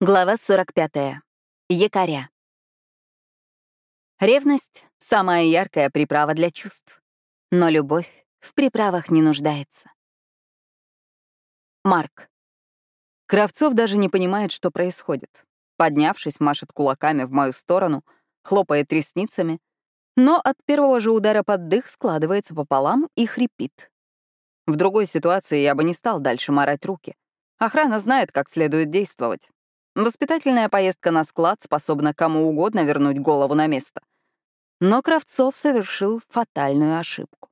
Глава 45. Якоря. Ревность — самая яркая приправа для чувств. Но любовь в приправах не нуждается. Марк. Кравцов даже не понимает, что происходит. Поднявшись, машет кулаками в мою сторону, хлопает ресницами, но от первого же удара под дых складывается пополам и хрипит. В другой ситуации я бы не стал дальше марать руки. Охрана знает, как следует действовать. Воспитательная поездка на склад способна кому угодно вернуть голову на место. Но Кравцов совершил фатальную ошибку.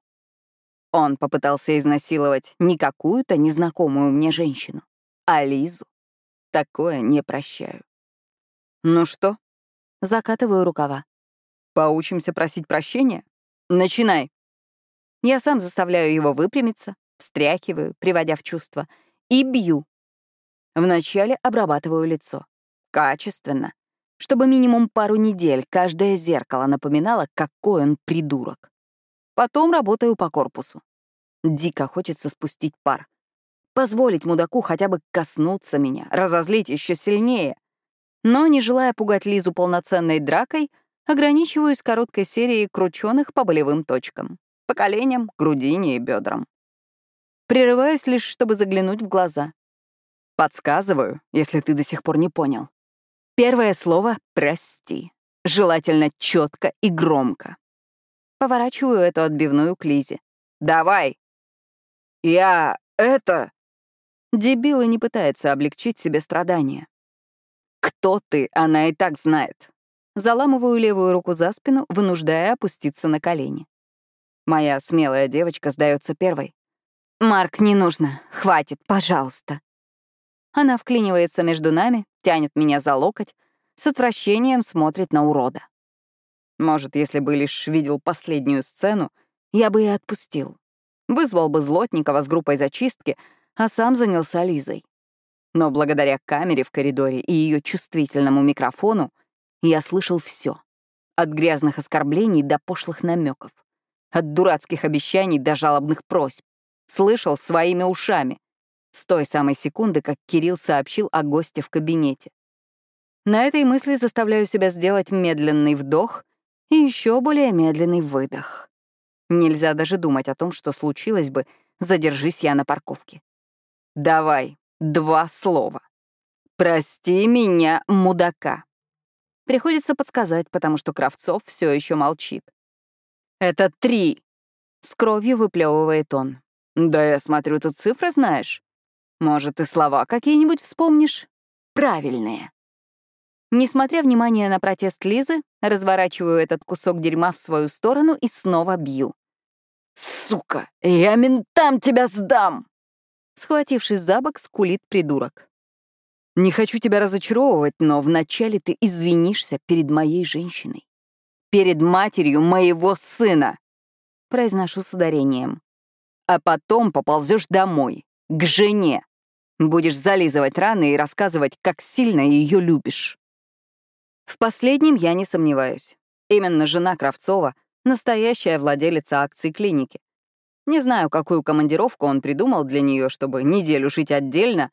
Он попытался изнасиловать не какую-то незнакомую мне женщину, а Лизу. Такое не прощаю. Ну что? Закатываю рукава. Поучимся просить прощения? Начинай. Я сам заставляю его выпрямиться, встряхиваю, приводя в чувство, и бью, Вначале обрабатываю лицо. Качественно. Чтобы минимум пару недель каждое зеркало напоминало, какой он придурок. Потом работаю по корпусу. Дико хочется спустить пар. Позволить мудаку хотя бы коснуться меня, разозлить еще сильнее. Но, не желая пугать Лизу полноценной дракой, ограничиваюсь короткой серией крученых по болевым точкам. По коленям, грудине и бедрам. Прерываюсь лишь, чтобы заглянуть в глаза. Подсказываю, если ты до сих пор не понял. Первое слово — «прости». Желательно четко и громко. Поворачиваю эту отбивную к Лизе. «Давай!» «Я... это...» Дебил и не пытается облегчить себе страдания. «Кто ты?» Она и так знает. Заламываю левую руку за спину, вынуждая опуститься на колени. Моя смелая девочка сдается первой. «Марк, не нужно. Хватит, пожалуйста». Она вклинивается между нами, тянет меня за локоть, с отвращением смотрит на урода. Может, если бы лишь видел последнюю сцену, я бы и отпустил. Вызвал бы Злотникова с группой зачистки, а сам занялся Лизой. Но благодаря камере в коридоре и ее чувствительному микрофону я слышал все: От грязных оскорблений до пошлых намеков, От дурацких обещаний до жалобных просьб. Слышал своими ушами с той самой секунды, как Кирилл сообщил о госте в кабинете. На этой мысли заставляю себя сделать медленный вдох и еще более медленный выдох. Нельзя даже думать о том, что случилось бы, задержись я на парковке. Давай, два слова. Прости меня, мудака. Приходится подсказать, потому что Кравцов все еще молчит. Это три. С кровью выплевывает он. Да я смотрю, ты цифры знаешь. Может, и слова какие-нибудь вспомнишь? Правильные. Несмотря внимание на протест Лизы, разворачиваю этот кусок дерьма в свою сторону и снова бью. «Сука, я ментам тебя сдам!» Схватившись за бок, скулит придурок. «Не хочу тебя разочаровывать, но вначале ты извинишься перед моей женщиной. Перед матерью моего сына!» Произношу с ударением. «А потом поползешь домой, к жене. Будешь зализывать раны и рассказывать, как сильно ее любишь. В последнем я не сомневаюсь. Именно жена Кравцова — настоящая владелица акций клиники. Не знаю, какую командировку он придумал для нее, чтобы неделю жить отдельно.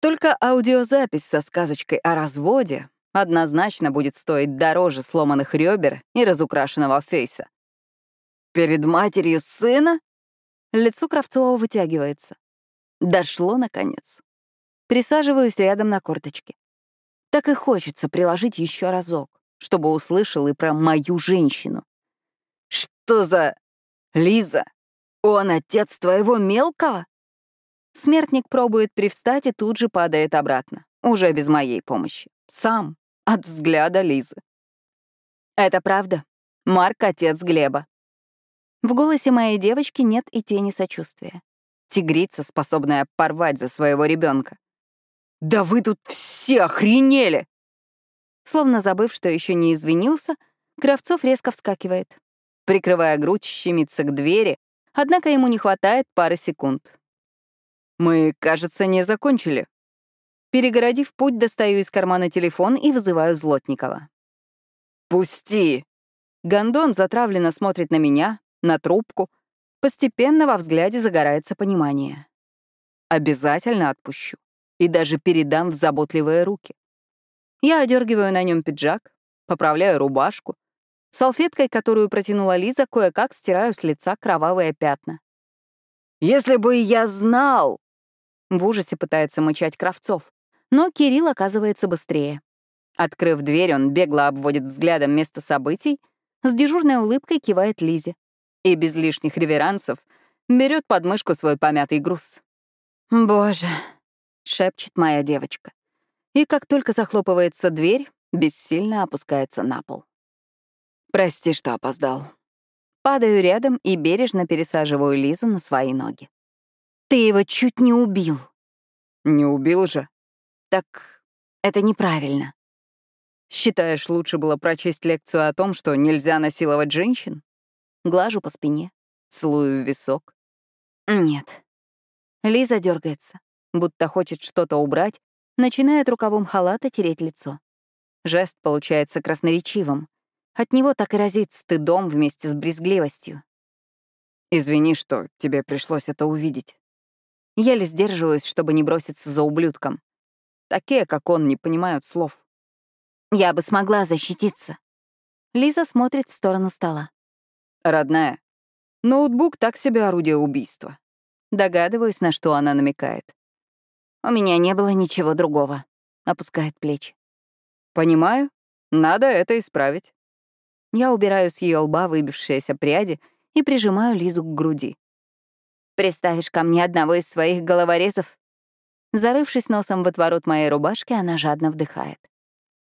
Только аудиозапись со сказочкой о разводе однозначно будет стоить дороже сломанных ребер и разукрашенного фейса. Перед матерью сына? Лицо Кравцова вытягивается. Дошло, наконец. Присаживаюсь рядом на корточке. Так и хочется приложить еще разок, чтобы услышал и про мою женщину. «Что за... Лиза? Он отец твоего мелкого?» Смертник пробует привстать и тут же падает обратно, уже без моей помощи. Сам, от взгляда Лизы. «Это правда. Марк — отец Глеба». В голосе моей девочки нет и тени сочувствия. Тигрица, способная порвать за своего ребенка. «Да вы тут все охренели!» Словно забыв, что еще не извинился, Кравцов резко вскакивает. Прикрывая грудь, щемится к двери, однако ему не хватает пары секунд. «Мы, кажется, не закончили». Перегородив путь, достаю из кармана телефон и вызываю Злотникова. «Пусти!» Гондон затравленно смотрит на меня, на трубку, Постепенно во взгляде загорается понимание. Обязательно отпущу и даже передам в заботливые руки. Я одергиваю на нем пиджак, поправляю рубашку. Салфеткой, которую протянула Лиза, кое-как стираю с лица кровавые пятна. «Если бы я знал!» В ужасе пытается мычать Кравцов. Но Кирилл оказывается быстрее. Открыв дверь, он бегло обводит взглядом место событий, с дежурной улыбкой кивает Лизе и без лишних реверансов берет под мышку свой помятый груз. «Боже!» — шепчет моя девочка. И как только захлопывается дверь, бессильно опускается на пол. «Прости, что опоздал». Падаю рядом и бережно пересаживаю Лизу на свои ноги. «Ты его чуть не убил». «Не убил же?» «Так это неправильно». «Считаешь, лучше было прочесть лекцию о том, что нельзя насиловать женщин?» Глажу по спине, целую в висок. «Нет». Лиза дергается, будто хочет что-то убрать, начинает рукавом халата тереть лицо. Жест получается красноречивым. От него так и разит стыдом вместе с брезгливостью. «Извини, что тебе пришлось это увидеть». Еле сдерживаюсь, чтобы не броситься за ублюдком. Такие, как он, не понимают слов. Я бы смогла защититься. Лиза смотрит в сторону стола. Родная, ноутбук так себе орудие убийства. Догадываюсь, на что она намекает. У меня не было ничего другого. Опускает плечи. Понимаю. Надо это исправить. Я убираю с ее лба выбившиеся пряди и прижимаю Лизу к груди. Приставишь ко мне одного из своих головорезов? Зарывшись носом в отворот моей рубашки, она жадно вдыхает.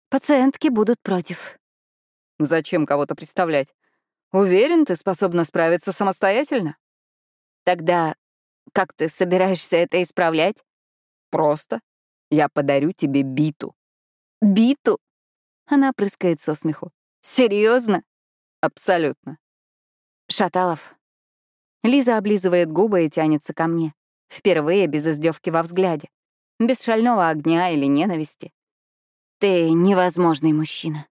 Пациентки будут против. Зачем кого-то представлять? Уверен, ты способна справиться самостоятельно? Тогда как ты собираешься это исправлять? Просто. Я подарю тебе биту. Биту? Она прыскает со смеху. Серьезно? Абсолютно. Шаталов. Лиза облизывает губы и тянется ко мне. Впервые без издевки во взгляде. Без шального огня или ненависти. Ты невозможный мужчина.